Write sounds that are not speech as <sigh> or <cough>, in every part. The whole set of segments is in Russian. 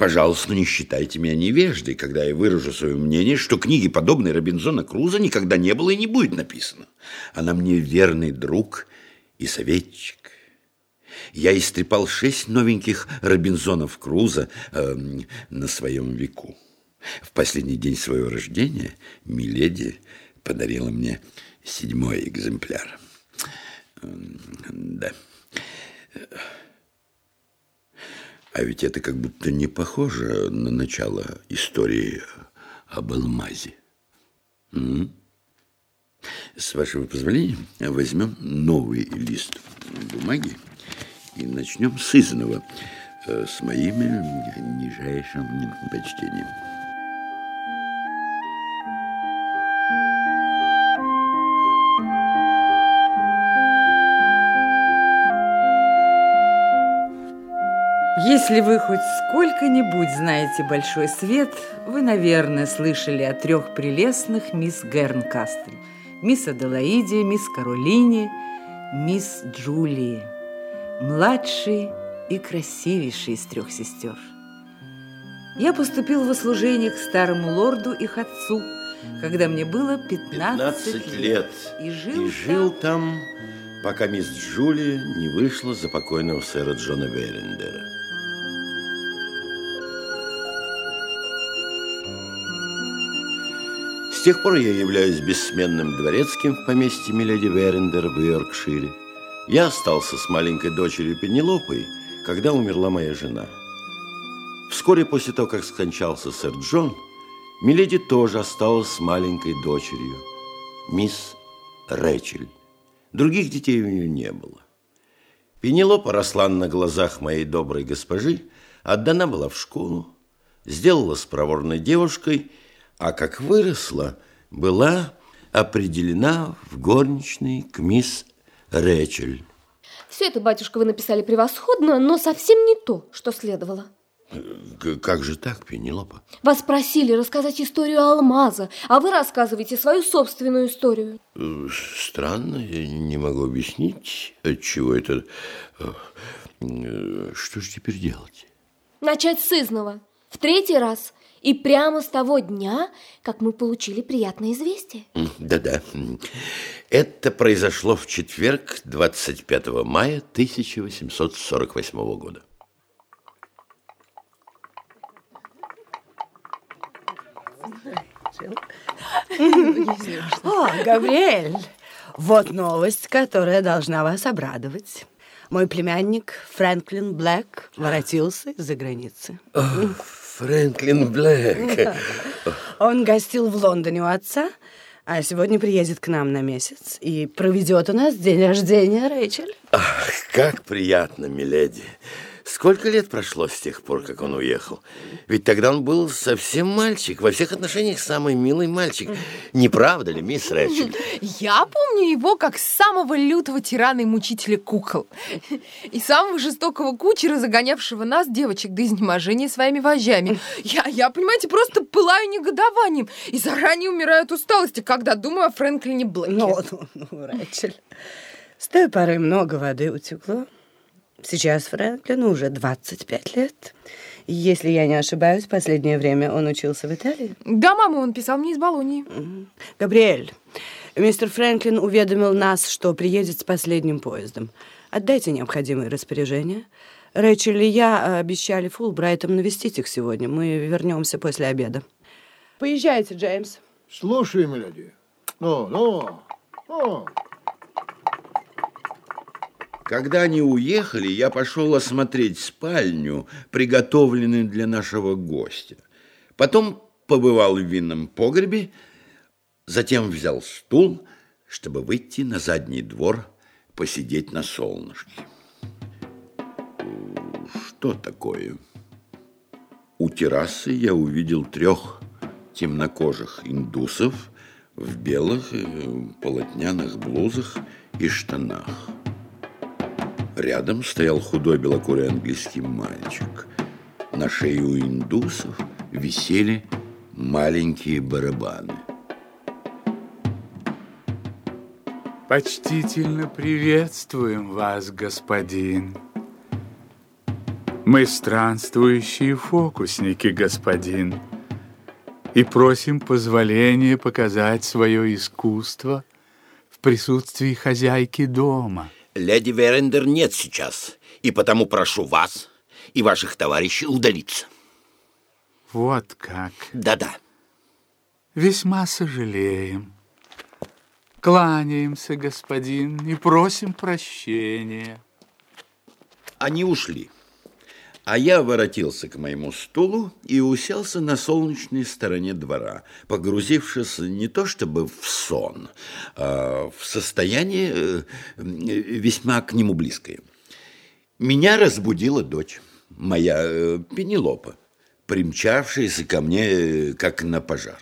Пожалуйста, не считайте меня невеждой, когда я выражу свое мнение, что книги, подобной Робинзона Круза, никогда не было и не будет написано. Она мне верный друг и советчик. Я истрепал шесть новеньких Робинзонов Круза э, на своем веку. В последний день своего рождения Миледи подарила мне седьмой экземпляр. Да. А ведь это как будто не похоже на начало истории об алмазе. М? С вашего позволения возьмем новый лист бумаги и начнем с изного, э, с моим нижайшим почтением. Если вы хоть сколько-нибудь знаете «Большой свет», вы, наверное, слышали о трех прелестных мисс Гернкастель. Мисс Аделаиде, мисс Каролине, мисс Джулии. Младший и красивейший из трех сестер. Я поступил в служение к старому лорду их отцу, когда мне было 15, 15 лет. И жил, и жил там, пока мисс Джулия не вышла за покойного сэра Джона Верендера. С тех пор я являюсь бессменным дворецким в поместье Миледи Верендер в Йоркшире. Я остался с маленькой дочерью Пенелопой, когда умерла моя жена. Вскоре после того, как скончался сэр Джон, Миледи тоже осталась с маленькой дочерью, мисс Рэчель. Других детей у нее не было. Пенелопа росла на глазах моей доброй госпожи, отдана была в школу, сделалась проворной девушкой – а как выросла, была определена в горничной к мисс Рэчель. Все это, батюшка, вы написали превосходно, но совсем не то, что следовало. Как же так, Пенелопа? Вас просили рассказать историю алмаза, а вы рассказываете свою собственную историю. Э, странно, я не могу объяснить, от чего это... Э, э, что же теперь делать? Начать с изного. В третий раз и прямо с того дня, как мы получили приятное известие. Да-да. Это произошло в четверг, 25 мая 1848 года. О, Габриэль, вот новость, которая должна вас обрадовать. Мой племянник Фрэнклин Блэк воротился из-за границы. Фрэнклин Блэк. Он гостил в Лондоне у отца, а сегодня приедет к нам на месяц и проведет у нас день рождения Рэйчель. Ах, как приятно, миледи. Сколько лет прошло с тех пор, как он уехал? Ведь тогда он был совсем мальчик, во всех отношениях самый милый мальчик. Не правда ли, мисс Рэчель? <laughs> Я помню его как самого лютого тирана и мучителя кукол. И самого жестокого кучера, загонявшего нас, девочек, до изнеможения своими вожжами. Я, я, понимаете, просто пылаю негодованием и заранее умираю от усталости, когда думаю о Фрэнклине Блэке. Ну, ну, ну, Рэчель, с той поры много воды утекло. Сейчас Фрэнклину уже 25 лет. Если я не ошибаюсь, в последнее время он учился в Италии. Да, мама, он писал мне из Болонии. Габриэль, мистер Фрэнклин уведомил нас, что приедет с последним поездом. Отдайте необходимые распоряжения. Рэйчел и я обещали Фулбрайтом навестить их сегодня. Мы вернемся после обеда. Поезжайте, Джеймс. Слушай, миледи. Ну, ну, ну. Когда они уехали, я пошел осмотреть спальню, приготовленную для нашего гостя. Потом побывал в винном погребе, затем взял стул, чтобы выйти на задний двор, посидеть на солнышке. Что такое? У террасы я увидел трех темнокожих индусов в белых э, полотняных блузах и штанах. Рядом стоял худой белокурый английский мальчик. На шее у индусов висели маленькие барабаны. Почтительно приветствуем вас, господин. Мы странствующие фокусники, господин, и просим позволения показать свое искусство в присутствии хозяйки дома. Леди Верендер нет сейчас, и потому прошу вас и ваших товарищей удалиться. Вот как. Да-да. Весьма сожалеем. Кланяемся, господин, и просим прощения. Они ушли. А я воротился к моему стулу и уселся на солнечной стороне двора, погрузившись не то чтобы в сон, а в состояние э, весьма к нему близкое. Меня разбудила дочь, моя э, Пенелопа, примчавшаяся ко мне э, как на пожар.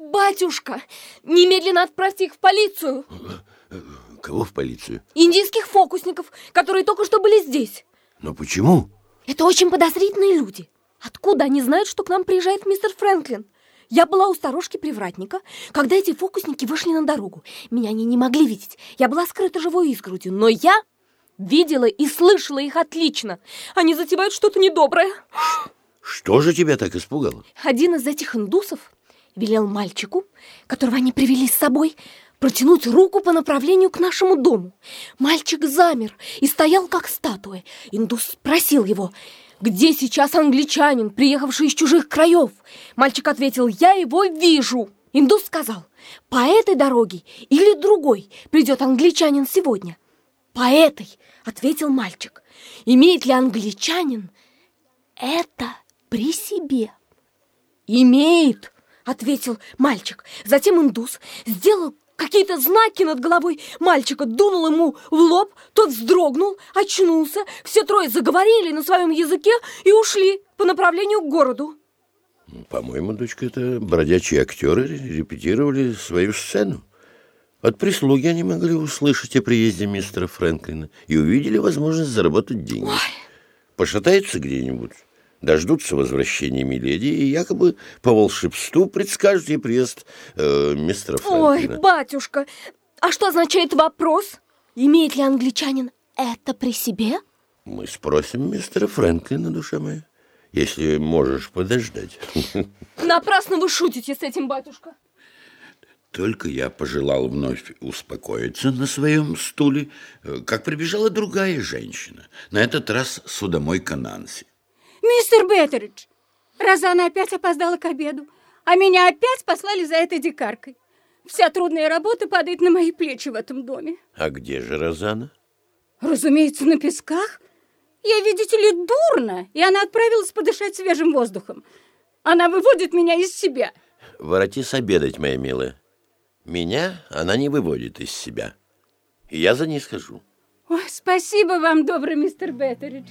Батюшка, немедленно отправьте их в полицию. Кого в полицию? Индийских фокусников, которые только что были здесь. Но почему? Это очень подозрительные люди. Откуда они знают, что к нам приезжает мистер Фрэнклин? Я была у сторожки-привратника, когда эти фокусники вышли на дорогу. Меня они не могли видеть. Я была скрыта живой изгородью, но я видела и слышала их отлично. Они затевают что-то недоброе. Что же тебя так испугало? Один из этих индусов велел мальчику, которого они привели с собой, протянуть руку по направлению к нашему дому. Мальчик замер и стоял как статуя. Индус спросил его, где сейчас англичанин, приехавший из чужих краев? Мальчик ответил, я его вижу. Индус сказал, по этой дороге или другой придет англичанин сегодня? По этой, ответил мальчик. Имеет ли англичанин это при себе? Имеет, ответил мальчик. Затем индус сделал какие-то знаки над головой мальчика, дунул ему в лоб, тот вздрогнул, очнулся, все трое заговорили на своем языке и ушли по направлению к городу. По-моему, дочка, это бродячие актеры репетировали свою сцену. От прислуги они могли услышать о приезде мистера Фрэнклина и увидели возможность заработать деньги. Ой. Пошатаются где-нибудь, дождутся возвращения Миледи и якобы по волшебству предскажут ей приезд э, мистера Ой, Фрэнклина. батюшка, а что означает вопрос? Имеет ли англичанин это при себе? Мы спросим мистера Фрэнклина, душа моя, если можешь подождать. <laughs> Напрасно вы шутите с этим, батюшка. Только я пожелал вновь успокоиться на своем стуле, э, как прибежала другая женщина, на этот раз судомойка Нанси. Мистер Беттеридж, Розана опять опоздала к обеду, а меня опять послали за этой дикаркой. Вся трудная работа падает на мои плечи в этом доме. А где же Розана? Разумеется, на песках. Я, видите ли, дурно, и она отправилась подышать свежим воздухом. Она выводит меня из себя. Воротись обедать, моя милая. Меня она не выводит из себя. И я за ней схожу. Ой, спасибо вам, добрый мистер Беттеридж.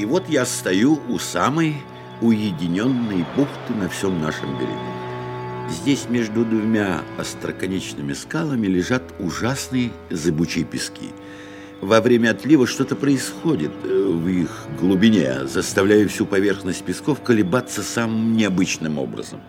И вот я стою у самой уединенной бухты на всем нашем берегу. Здесь между двумя остроконечными скалами лежат ужасные зыбучие пески. Во время отлива что-то происходит э, в их глубине, заставляя всю поверхность песков колебаться самым необычным образом.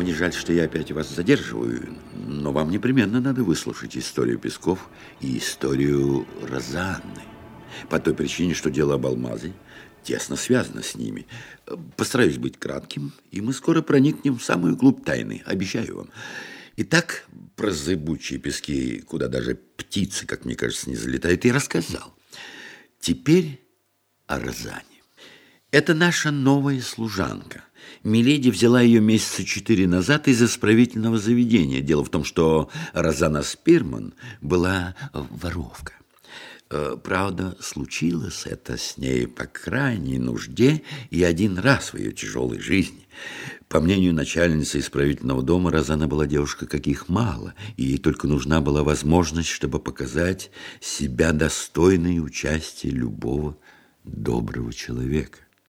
Мне жаль, что я опять вас задерживаю, но вам непременно надо выслушать историю Песков и историю Розанны. По той причине, что дело об алмазе тесно связано с ними. Постараюсь быть кратким, и мы скоро проникнем в самую глубь тайны, обещаю вам. Итак, про зыбучие пески, куда даже птицы, как мне кажется, не залетают, я рассказал. Теперь о Розане. Это наша новая служанка. Миледи взяла ее месяца четыре назад из исправительного заведения. Дело в том, что Розана Спирман была воровка. Э, Правда, случилось это с ней по крайней нужде и один раз в ее тяжелой жизни. По мнению начальницы исправительного дома, Розана была девушка каких мало, и ей только нужна была возможность, чтобы показать себя достойной участия любого доброго человека.